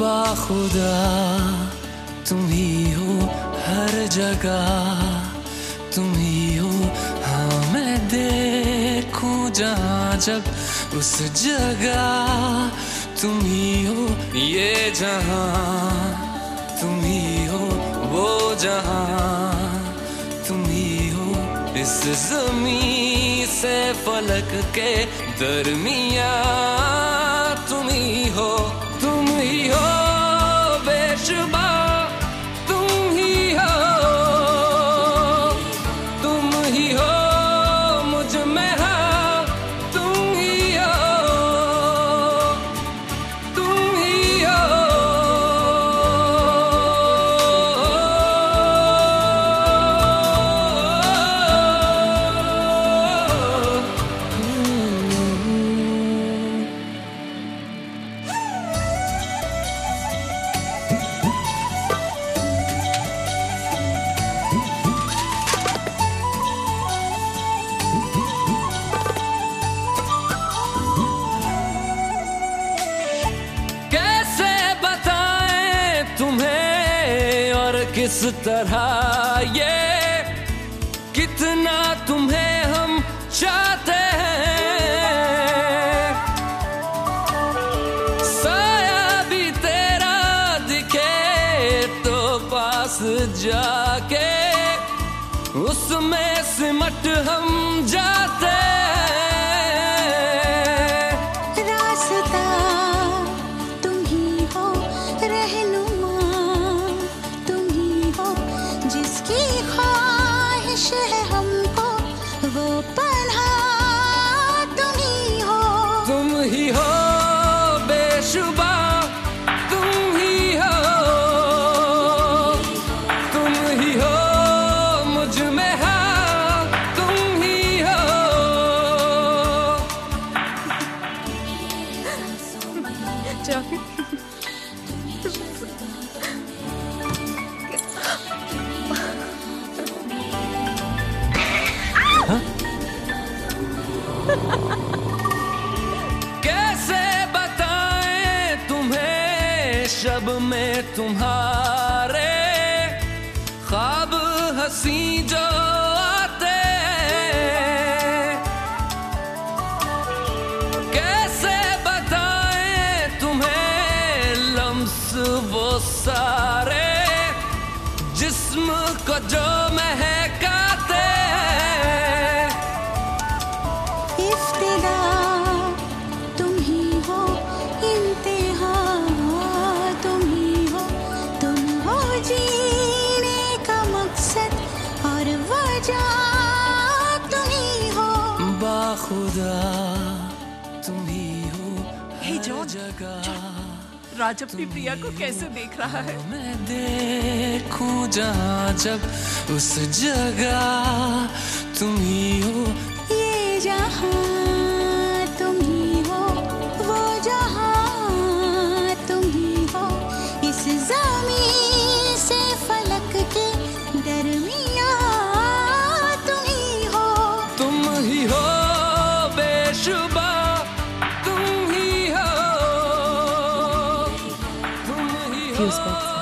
बाखुदा तुम ही हो हर जगह। तुम ही हो हाँ मैं देखूँ जहाँ जब उस जगह। तुम ही हो ये जहाँ, तुम ही हो वो जहाँ। तुम ही हो इस जमी से फलक के दरमिया किस तरह ये कितना तुम्हें हम चाहते हैं? साया भी तेरा दिखे तो पास जाके उसमें सिमट हम जाते हैं। जिसकी ख्वाहिश है हमको, वो पन्हा तुम ही हो। तुम ही हो बेशुबा, तुम ही हो। तुम ही हो मुझमें हाँ शब में तुम्हारे ख्वाब हसी जो आते कैसे बताएँ तुम्हें लम्स वो सारे जिस्म को जो महकाते हे। जॉन, जगह राज अपनी प्रिया को कैसे देख रहा है? मैं देखूँ जा जब उस जगह तुम ही हो। ये जहाँ few spots.